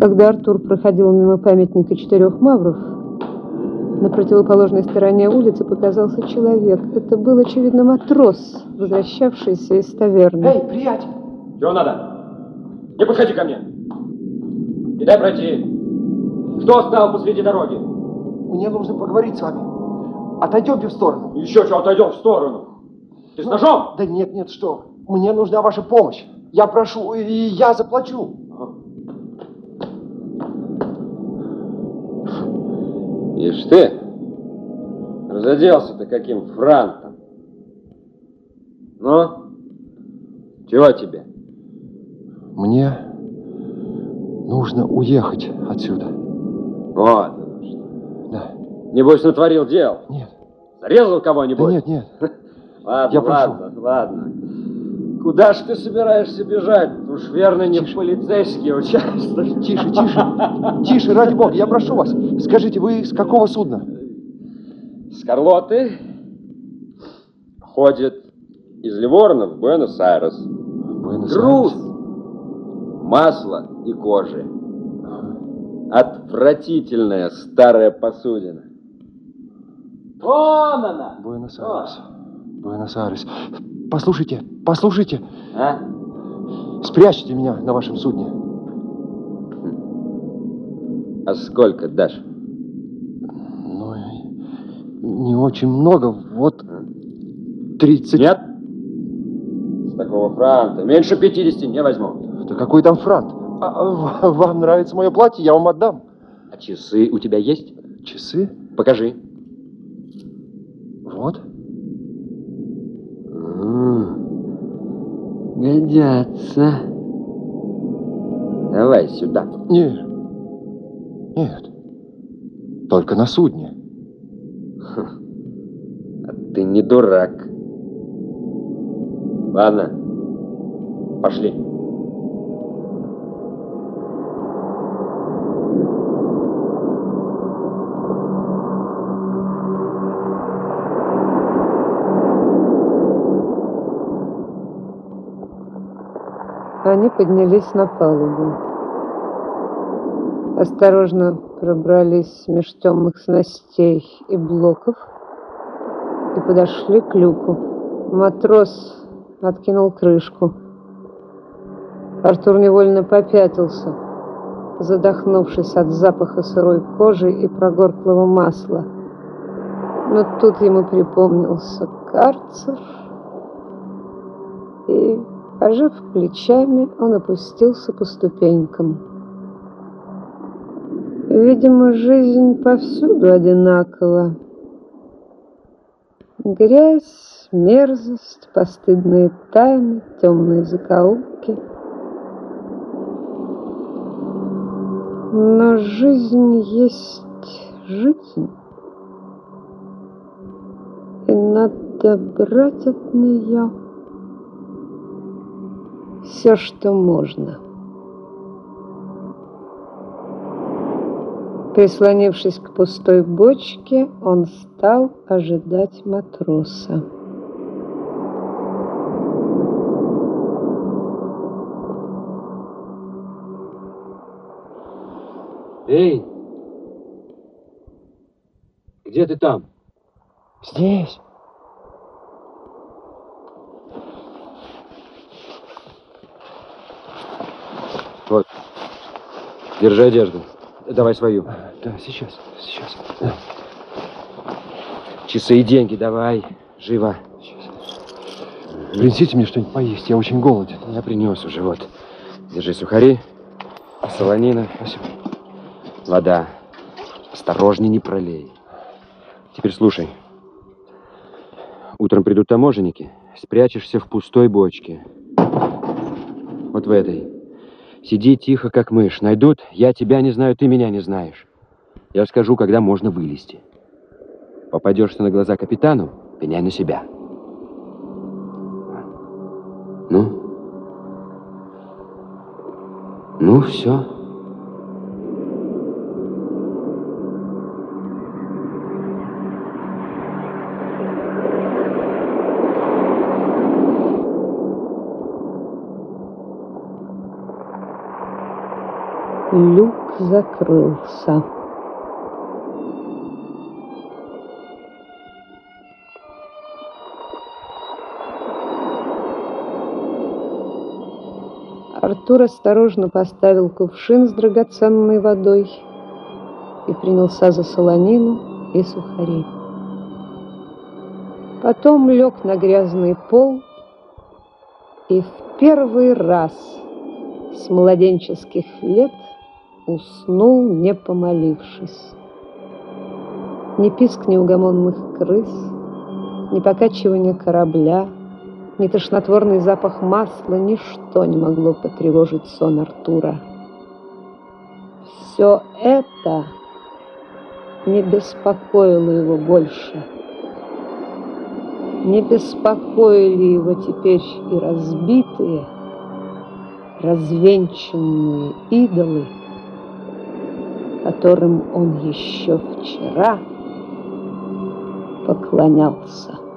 Когда Артур проходил мимо памятника четырех мавров, на противоположной стороне улицы показался человек. Это был, очевидно, матрос, возвращавшийся из таверны. Эй, приятель! Чего надо? Не подходи ко мне! Не дай пройти! Что стал посреди дороги? Мне нужно поговорить с вами. Отойдемте в сторону. Еще что, отойдем в сторону. Ты с ножом? Да нет, нет, что. Мне нужна ваша помощь. Я прошу, и я заплачу. Ишь ты, разоделся-то каким франтом. Ну, чего тебе? Мне нужно уехать отсюда. Вот оно что. Да. Небось, натворил дел. Нет. Зарезал кого-нибудь? Да нет, нет. Ладно, Я прошу. ладно, ладно. Куда ж ты собираешься бежать? Уж верно не в полицейский участок. Тише, тише. Тише, ради бога, я прошу вас. Скажите, вы с какого судна? С Карлоты ходит из Ливорна в Буэнос-Айрес. Груз, масло и кожи. Отвратительная старая посудина. Вон она! Буэнос-Айрес. Буэнос-Айрес. Послушайте, послушайте. А? Спрячьте меня на вашем судне. А сколько дашь? Ну, не очень много. Вот 30... Нет? С такого франта. Меньше 50 не возьму. Да какой там франт? А, а, вам нравится мое платье, я вам отдам. А часы у тебя есть? Часы? Покажи. Вот. Годятся. Давай сюда. Нет. Нет. Только на судне. А ты не дурак. Ладно. Пошли. Они поднялись на палубу. Осторожно пробрались меж темных снастей и блоков и подошли к люку. Матрос откинул крышку. Артур невольно попятился, задохнувшись от запаха сырой кожи и прогорклого масла. Но тут ему припомнился карцер, и, пожав плечами, он опустился по ступенькам. Видимо, жизнь повсюду одинакова. Грязь, мерзость, постыдные тайны, темные закоулки. Но жизнь есть жизнь. И надо брать от нее все, что можно. Прислонившись к пустой бочке, он стал ожидать матроса. Эй! Где ты там? Здесь. Вот. Держи одежду. Давай свою. Да, сейчас, сейчас. Часы и деньги давай. Живо. Принесите мне что-нибудь поесть, я очень голоден. Я принес уже, вот. Держи сухари, солонина. Спасибо. Вода. Осторожней, не пролей. Теперь слушай. Утром придут таможенники. Спрячешься в пустой бочке. Вот в этой. Сиди тихо, как мышь. Найдут, я тебя не знаю, ты меня не знаешь. Я скажу, когда можно вылезти. Попадешься на глаза капитану, пеняй на себя. Ну? Ну, все. Люк закрылся. Артур осторожно поставил кувшин с драгоценной водой и принялся за солонину и сухари. Потом лег на грязный пол и в первый раз с младенческих лет уснул, не помолившись. Ни писк неугомонных крыс, ни покачивание корабля, ни тошнотворный запах масла, ничто не могло потревожить сон Артура. Все это не беспокоило его больше. Не беспокоили его теперь и разбитые, развенчанные идолы, которым он еще вчера поклонялся.